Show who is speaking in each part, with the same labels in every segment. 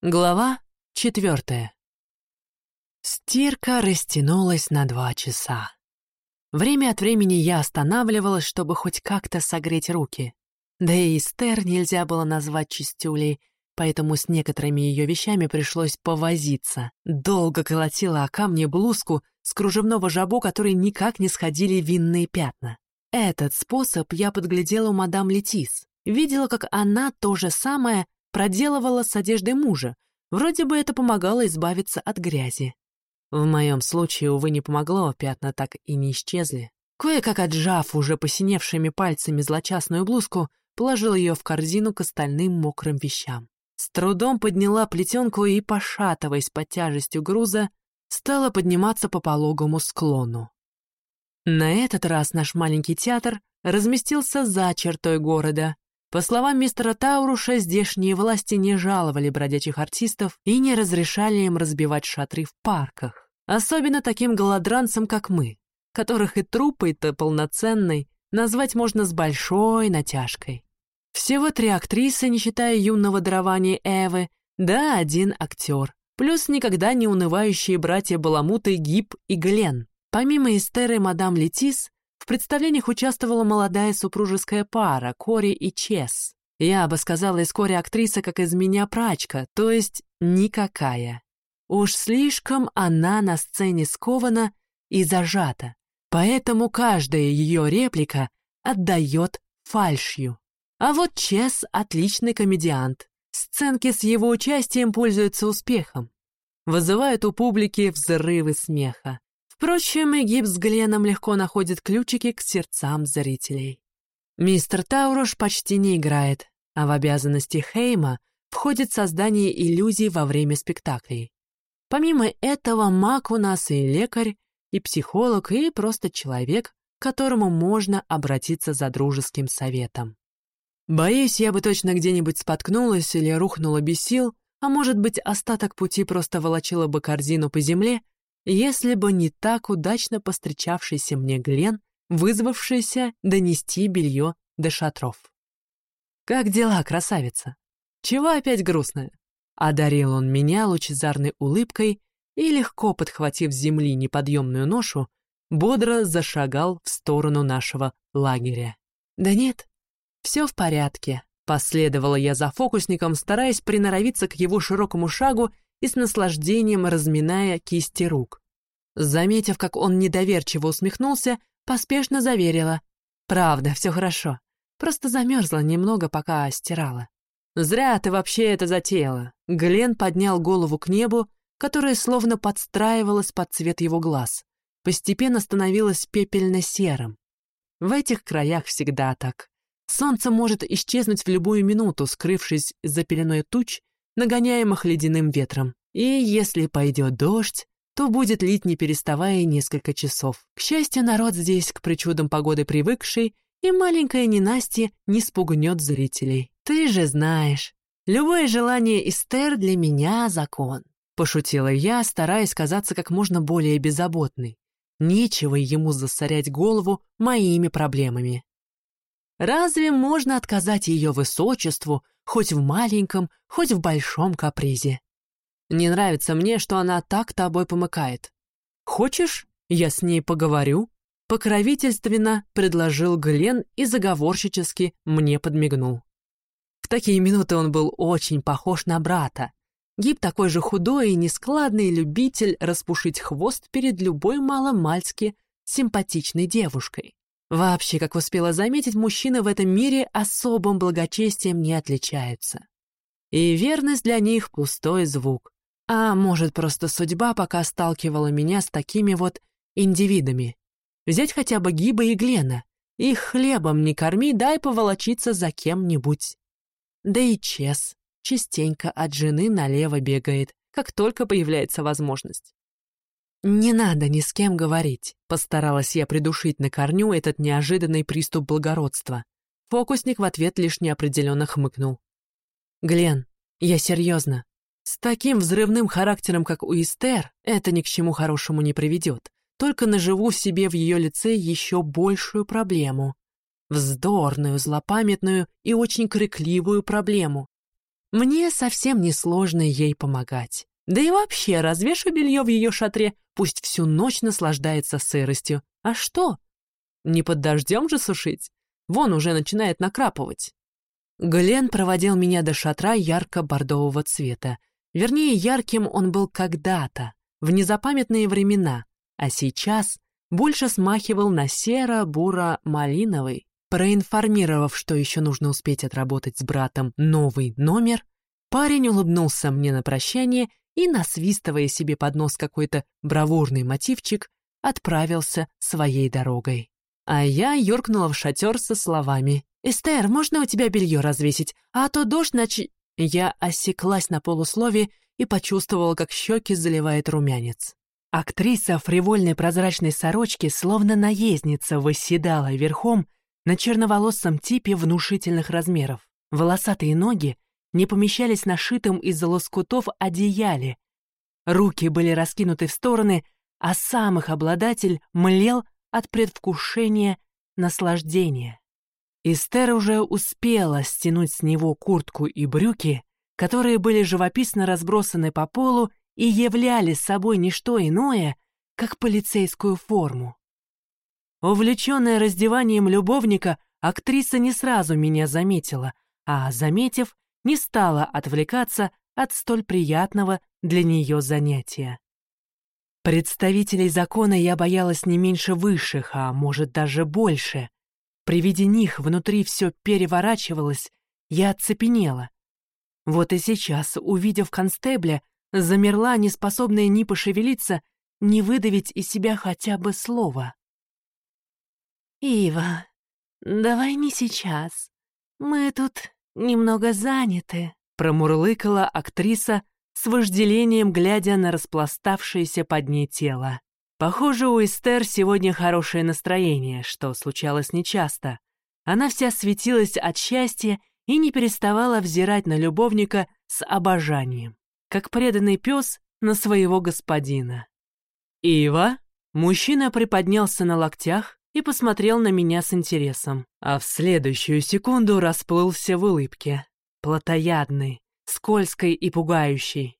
Speaker 1: Глава четвертая. Стирка растянулась на два часа. Время от времени я останавливалась, чтобы хоть как-то согреть руки. Да и Эстер нельзя было назвать чистюлей, поэтому с некоторыми ее вещами пришлось повозиться. Долго колотила о камни блузку с кружевного жабо, которые никак не сходили винные пятна. Этот способ я подглядела у мадам Летис. Видела, как она то же самое проделывала с одеждой мужа. Вроде бы это помогало избавиться от грязи. В моем случае, увы, не помогло, пятна так и не исчезли. Кое-как отжав уже посиневшими пальцами злочастную блузку, положил ее в корзину к остальным мокрым вещам. С трудом подняла плетенку и, пошатываясь под тяжестью груза, стала подниматься по пологому склону. На этот раз наш маленький театр разместился за чертой города, по словам мистера Тауруша, здешние власти не жаловали бродячих артистов и не разрешали им разбивать шатры в парках. Особенно таким голодранцам, как мы, которых и трупой-то полноценной назвать можно с большой натяжкой. Всего три актрисы, не считая юного дарования Эвы, да один актер, плюс никогда не унывающие братья Баламуты Гиб и Глен. Помимо Эстеры мадам Летис, в представлениях участвовала молодая супружеская пара Кори и Чес. Я бы сказала из Кори актриса, как из меня прачка, то есть никакая. Уж слишком она на сцене скована и зажата, поэтому каждая ее реплика отдает фальшью. А вот Чес — отличный комедиант. Сценки с его участием пользуются успехом. Вызывают у публики взрывы смеха. Впрочем, и гипс с Гленом легко находит ключики к сердцам зрителей. Мистер Тауруш почти не играет, а в обязанности Хейма входит создание иллюзий во время спектаклей. Помимо этого, маг у нас и лекарь, и психолог, и просто человек, к которому можно обратиться за дружеским советом. Боюсь, я бы точно где-нибудь споткнулась или рухнула без сил, а может быть, остаток пути просто волочила бы корзину по земле если бы не так удачно постречавшийся мне Глен, вызвавшийся донести белье до шатров. «Как дела, красавица? Чего опять грустная?» Одарил он меня лучезарной улыбкой и, легко подхватив с земли неподъемную ношу, бодро зашагал в сторону нашего лагеря. «Да нет, все в порядке», — последовала я за фокусником, стараясь приноровиться к его широкому шагу и с наслаждением разминая кисти рук. Заметив, как он недоверчиво усмехнулся, поспешно заверила. «Правда, все хорошо. Просто замерзла немного, пока стирала». «Зря ты вообще это затеяла». Глен поднял голову к небу, которое словно подстраивалось под цвет его глаз. Постепенно становилось пепельно-серым. В этих краях всегда так. Солнце может исчезнуть в любую минуту, скрывшись за пеленой туч, нагоняемых ледяным ветром. И если пойдет дождь, то будет лить не переставая несколько часов. К счастью, народ здесь к причудам погоды привыкший, и маленькая ненастье не спугнет зрителей. Ты же знаешь, любое желание Эстер для меня закон. Пошутила я, стараясь казаться как можно более беззаботной. Нечего ему засорять голову моими проблемами. Разве можно отказать ее высочеству хоть в маленьком, хоть в большом капризе. Не нравится мне, что она так тобой помыкает. Хочешь, я с ней поговорю?» Покровительственно предложил Глен и заговорщически мне подмигнул. В такие минуты он был очень похож на брата. Гиб такой же худой и нескладный любитель распушить хвост перед любой маломальски симпатичной девушкой. Вообще, как успела заметить, мужчины в этом мире особым благочестием не отличаются. И верность для них — пустой звук. А может, просто судьба пока сталкивала меня с такими вот индивидами. Взять хотя бы Гиба и Глена. Их хлебом не корми, дай поволочиться за кем-нибудь. Да и Чес частенько от жены налево бегает, как только появляется возможность. «Не надо ни с кем говорить», — постаралась я придушить на корню этот неожиданный приступ благородства. Фокусник в ответ лишь неопределенно хмыкнул. «Глен, я серьезно. С таким взрывным характером, как у Эстер, это ни к чему хорошему не приведет. Только наживу себе в ее лице еще большую проблему. Вздорную, злопамятную и очень крикливую проблему. Мне совсем несложно ей помогать. Да и вообще, развешу белье в ее шатре, пусть всю ночь наслаждается сыростью. А что? Не под дождем же сушить? Вон уже начинает накрапывать. Глен проводил меня до шатра ярко-бордового цвета. Вернее, ярким он был когда-то, в незапамятные времена, а сейчас больше смахивал на серо-буро-малиновый. Проинформировав, что еще нужно успеть отработать с братом новый номер, парень улыбнулся мне на прощание и, насвистывая себе под нос какой-то бравурный мотивчик, отправился своей дорогой. А я юркнула в шатер со словами «Эстер, можно у тебя белье развесить? А то дождь начи...» Я осеклась на полуслове и почувствовала, как щеки заливает румянец. Актриса фривольной прозрачной сорочки, словно наездница, восседала верхом на черноволосом типе внушительных размеров. Волосатые ноги не помещались на шитом из лоскутов одеяле. Руки были раскинуты в стороны, а сам их обладатель млел от предвкушения наслаждения. Эстер уже успела стянуть с него куртку и брюки, которые были живописно разбросаны по полу и являли собой не что иное, как полицейскую форму. Увлеченная раздеванием любовника, актриса не сразу меня заметила, а, заметив, не стала отвлекаться от столь приятного для нее занятия. Представителей закона я боялась не меньше высших, а может даже больше. При виде них внутри все переворачивалось, я оцепенела. Вот и сейчас, увидев констебля, замерла, неспособная ни пошевелиться, ни выдавить из себя хотя бы слово.
Speaker 2: «Ива, давай не сейчас. Мы тут немного заняты», —
Speaker 1: промурлыкала актриса с вожделением, глядя на распластавшееся под ней тело. Похоже, у Эстер сегодня хорошее настроение, что случалось нечасто. Она вся светилась от счастья и не переставала взирать на любовника с обожанием, как преданный пес на своего господина. «Ива?» Мужчина приподнялся на локтях, и посмотрел на меня с интересом, а в следующую секунду расплылся в улыбке. Плотоядный, скользкой и пугающий.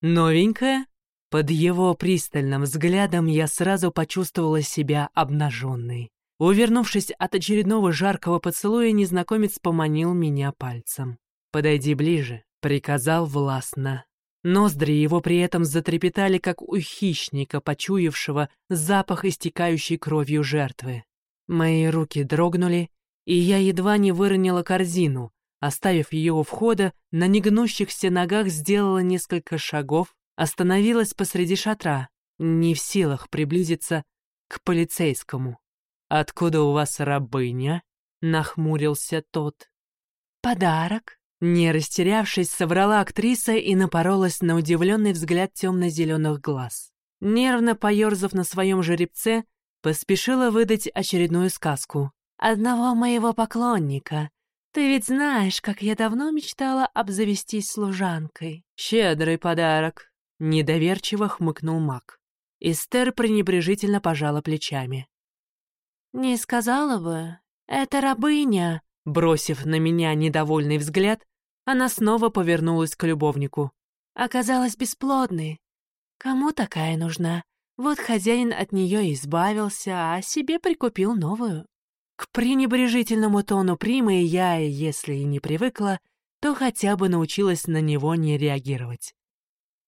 Speaker 1: Новенькая? Под его пристальным взглядом я сразу почувствовала себя обнаженной. Увернувшись от очередного жаркого поцелуя, незнакомец поманил меня пальцем. «Подойди ближе», — приказал властно. Ноздри его при этом затрепетали, как у хищника, почуявшего запах истекающей кровью жертвы. Мои руки дрогнули, и я едва не выронила корзину, оставив ее у входа, на негнущихся ногах сделала несколько шагов, остановилась посреди шатра, не в силах приблизиться к полицейскому. «Откуда у вас рабыня?» — нахмурился тот.
Speaker 2: «Подарок»,
Speaker 1: не растерявшись, соврала актриса и напоролась на удивленный взгляд темно-зеленых глаз. Нервно поерзав на своем жеребце, поспешила выдать очередную сказку.
Speaker 2: «Одного моего поклонника. Ты ведь знаешь, как я давно мечтала обзавестись служанкой».
Speaker 1: «Щедрый подарок», — недоверчиво хмыкнул маг. Эстер пренебрежительно пожала плечами.
Speaker 2: «Не сказала бы, это рабыня»,
Speaker 1: Бросив на меня недовольный взгляд, она снова повернулась к любовнику.
Speaker 2: Оказалась бесплодной. Кому такая нужна? Вот хозяин от нее избавился, а себе прикупил новую.
Speaker 1: К пренебрежительному тону Примы я, если и не привыкла, то хотя бы научилась на него не реагировать.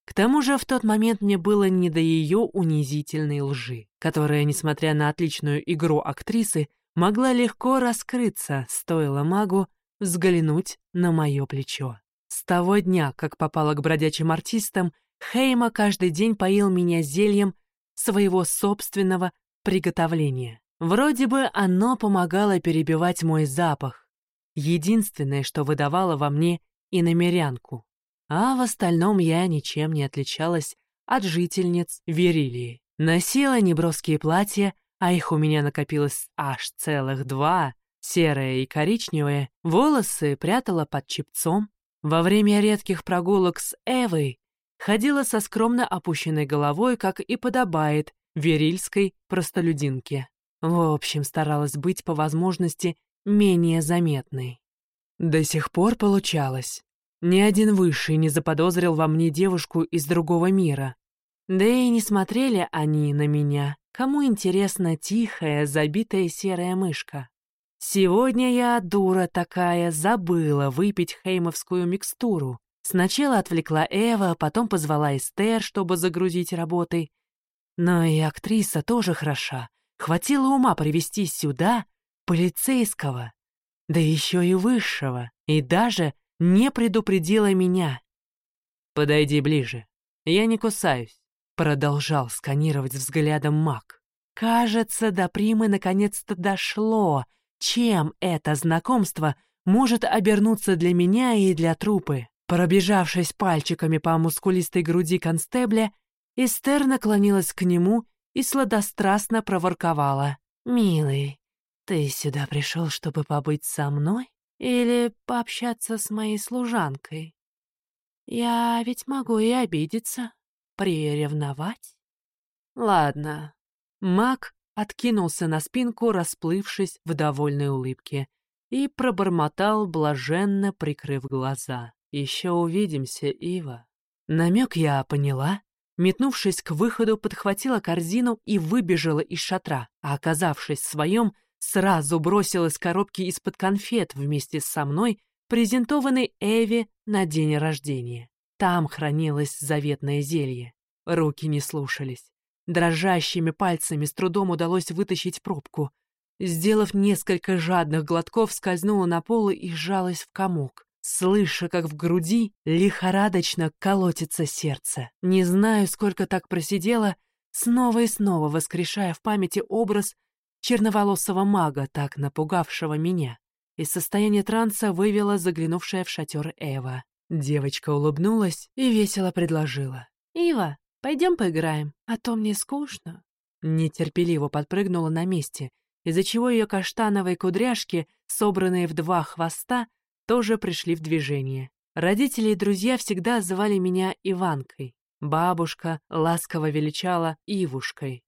Speaker 1: К тому же в тот момент мне было не до ее унизительной лжи, которая, несмотря на отличную игру актрисы, могла легко раскрыться, стоило магу взглянуть на мое плечо. С того дня, как попала к бродячим артистам, Хейма каждый день поил меня зельем своего собственного приготовления. Вроде бы оно помогало перебивать мой запах. Единственное, что выдавало во мне иномерянку. А в остальном я ничем не отличалась от жительниц Верилии. Носила неброские платья, а их у меня накопилось аж целых два, серое и коричневое, волосы прятала под чепцом. Во время редких прогулок с Эвой ходила со скромно опущенной головой, как и подобает верильской простолюдинке. В общем, старалась быть по возможности менее заметной. До сих пор получалось. Ни один высший не заподозрил во мне девушку из другого мира. Да и не смотрели они на меня. Кому интересна тихая, забитая серая мышка? Сегодня я, дура такая, забыла выпить хеймовскую микстуру. Сначала отвлекла Эва, потом позвала Эстер, чтобы загрузить работой. Но и актриса тоже хороша. Хватило ума привести сюда полицейского, да еще и высшего, и даже не предупредила меня. «Подойди ближе. Я не кусаюсь», — продолжал сканировать взглядом маг. «Кажется, до Примы наконец-то дошло, чем это знакомство может обернуться для меня и для трупы». Пробежавшись пальчиками по мускулистой груди констебля, Эстер наклонилась к нему и сладострастно проворковала. «Милый, ты сюда пришел, чтобы побыть со мной или пообщаться с моей служанкой? Я ведь могу и обидеться, приревновать». «Ладно». Мак откинулся на спинку, расплывшись в довольной улыбке, и пробормотал, блаженно прикрыв глаза. «Еще увидимся, Ива». Намек я поняла Метнувшись к выходу, подхватила корзину и выбежала из шатра, а, оказавшись в своем, сразу бросилась коробки из-под конфет вместе со мной, презентованной Эви на день рождения. Там хранилось заветное зелье. Руки не слушались. Дрожащими пальцами с трудом удалось вытащить пробку. Сделав несколько жадных глотков, скользнула на пол и сжалась в комок слыша, как в груди лихорадочно колотится сердце. Не знаю, сколько так просидела, снова и снова воскрешая в памяти образ черноволосого мага, так напугавшего меня. Из состояния транса вывела заглянувшая в шатер Эва. Девочка улыбнулась и весело предложила. «Ива, пойдем поиграем, а то мне скучно». Нетерпеливо подпрыгнула на месте, из-за чего ее каштановые кудряшки, собранные в два хвоста, тоже пришли в движение. Родители и друзья всегда звали меня Иванкой. Бабушка ласково величала Ивушкой.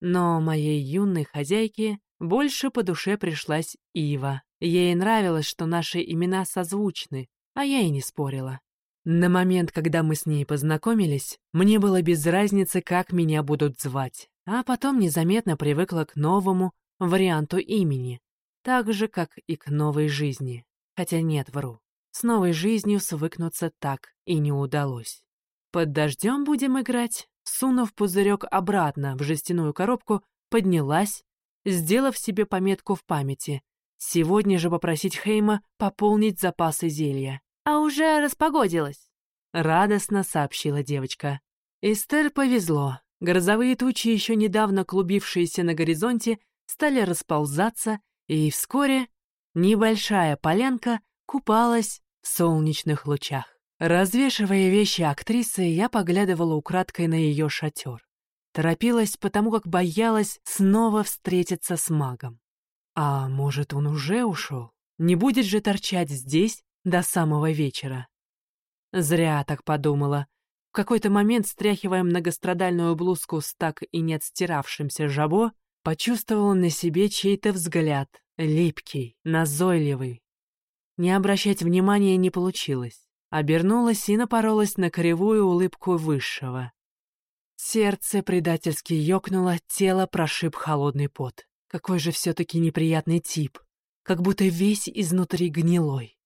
Speaker 1: Но моей юной хозяйке больше по душе пришлась Ива. Ей нравилось, что наши имена созвучны, а я и не спорила. На момент, когда мы с ней познакомились, мне было без разницы, как меня будут звать, а потом незаметно привыкла к новому варианту имени, так же, как и к новой жизни. Хотя нет, вру. С новой жизнью свыкнуться так и не удалось. Под дождем будем играть. Сунув пузырек обратно в жестяную коробку, поднялась, сделав себе пометку в памяти. Сегодня же попросить Хейма пополнить запасы зелья. «А уже распогодилось», — радостно сообщила девочка. Эстер повезло. Грозовые тучи, еще недавно клубившиеся на горизонте, стали расползаться, и вскоре Небольшая полянка купалась в солнечных лучах. Развешивая вещи актрисы, я поглядывала украдкой на ее шатер. Торопилась, потому как боялась снова встретиться с магом. А может, он уже ушел? Не будет же торчать здесь до самого вечера? Зря так подумала. В какой-то момент, стряхивая многострадальную блузку с так и не отстиравшимся жабо, почувствовала на себе чей-то взгляд, липкий, назойливый. Не обращать внимания не получилось. Обернулась и напоролась на кривую улыбку Высшего. Сердце предательски ёкнуло, тело прошиб холодный пот. Какой же все-таки неприятный тип, как будто весь изнутри гнилой.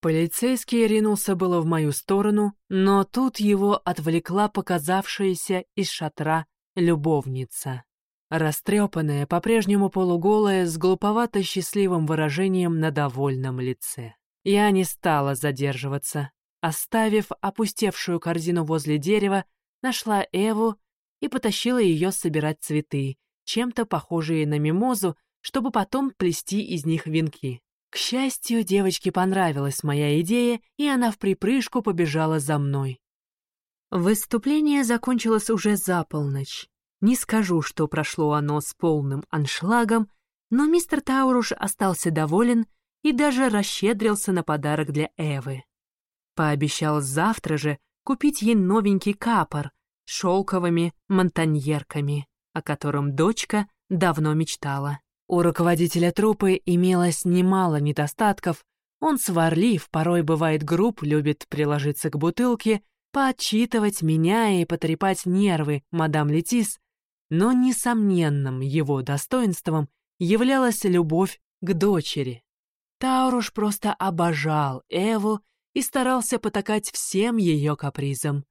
Speaker 1: Полицейский ринулся было в мою сторону, но тут его отвлекла показавшаяся из шатра любовница. Растрепанная, по-прежнему полуголая, с глуповато-счастливым выражением на довольном лице. Я не стала задерживаться. Оставив опустевшую корзину возле дерева, нашла Эву и потащила ее собирать цветы, чем-то похожие на мимозу, чтобы потом плести из них венки. К счастью, девочке понравилась моя идея, и она в припрыжку побежала за мной. Выступление закончилось уже за полночь. Не скажу, что прошло оно с полным аншлагом, но мистер Тауруш остался доволен и даже расщедрился на подарок для Эвы. Пообещал завтра же купить ей новенький капор с шелковыми монтаньерками, о котором дочка давно мечтала. У руководителя труппы имелось немало недостатков,
Speaker 2: Он сварлив, порой бывает груб, любит приложиться к бутылке, поотчитывать меня и потрепать нервы мадам Летис, но несомненным его достоинством являлась любовь к дочери. Тауруш просто обожал Эву и старался потакать всем ее капризам.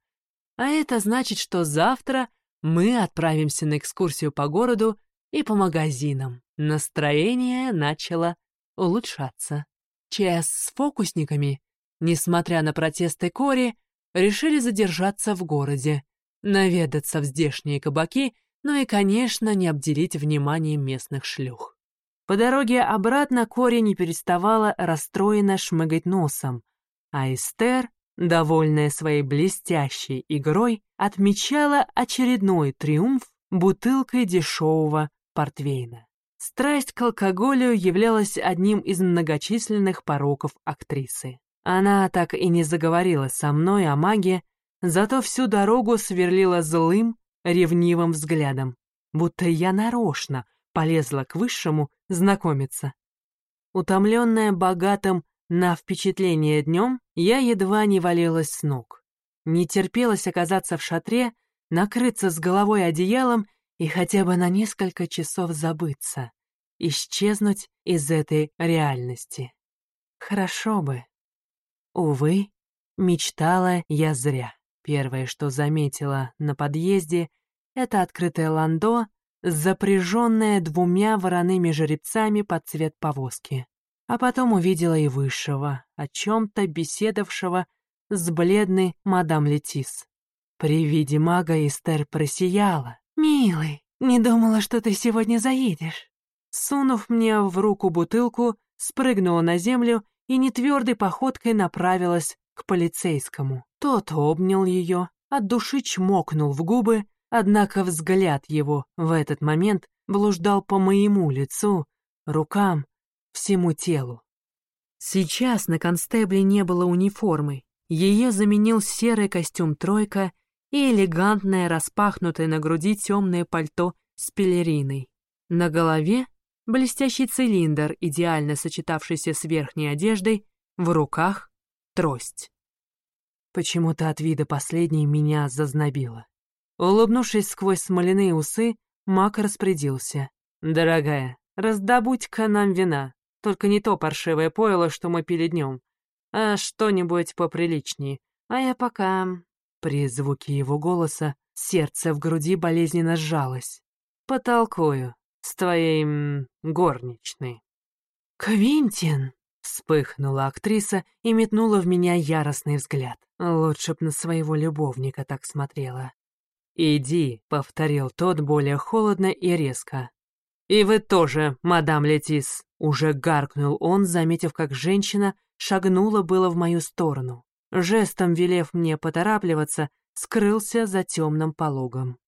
Speaker 2: А это значит, что завтра мы отправимся на экскурсию по городу и по магазинам. Настроение начало улучшаться. Чес с фокусниками, несмотря на протесты Кори, решили задержаться в городе, наведаться в здешние кабаки, ну и, конечно, не обделить вниманием местных шлюх. По дороге обратно Кори не переставала расстроенно шмыгать носом, а Эстер, довольная своей блестящей игрой, отмечала очередной триумф бутылкой дешевого портвейна. Страсть к алкоголю являлась одним из многочисленных пороков актрисы. Она так и не заговорила со мной о маге, зато всю дорогу сверлила злым, ревнивым взглядом, будто я нарочно полезла к высшему знакомиться. Утомленная богатым на впечатление днем, я едва не валилась с ног. Не терпелось оказаться в шатре, накрыться с головой одеялом и хотя бы на несколько часов забыться, исчезнуть из этой реальности. Хорошо бы. Увы, мечтала я зря. Первое, что заметила на подъезде, это открытое ландо, запряженное двумя вороными жеребцами под цвет повозки. А потом увидела и высшего, о чем-то беседовавшего с бледной мадам Летис. При виде мага Эстер просияла. «Милый, не думала, что ты сегодня заедешь». Сунув мне в руку бутылку, спрыгнула на землю и нетвердой походкой направилась к полицейскому. Тот обнял ее, от души чмокнул в губы, однако взгляд его в этот момент блуждал по моему лицу, рукам, всему телу. Сейчас на констебле не было униформы. Ее заменил серый костюм «тройка» и элегантное распахнутое на груди темное пальто с пелериной. На голове блестящий цилиндр, идеально сочетавшийся с верхней одеждой, в руках трость. Почему-то от вида последней меня зазнобило. Улыбнувшись сквозь смоляные усы, Мак распорядился. «Дорогая, раздобудь-ка нам вина, только не то паршивое пойло, что мы пили днем, а что-нибудь поприличнее. А я пока...» При звуке его голоса сердце в груди болезненно сжалось. «Потолкую с твоей... горничной». «Квинтин!» — вспыхнула актриса и метнула в меня яростный взгляд. Лучше б на своего любовника так смотрела. «Иди», — повторил тот более холодно и резко. «И вы тоже, мадам Летис», — уже гаркнул он, заметив, как женщина шагнула было в мою сторону. Жестом велев мне поторапливаться, скрылся за темным пологом.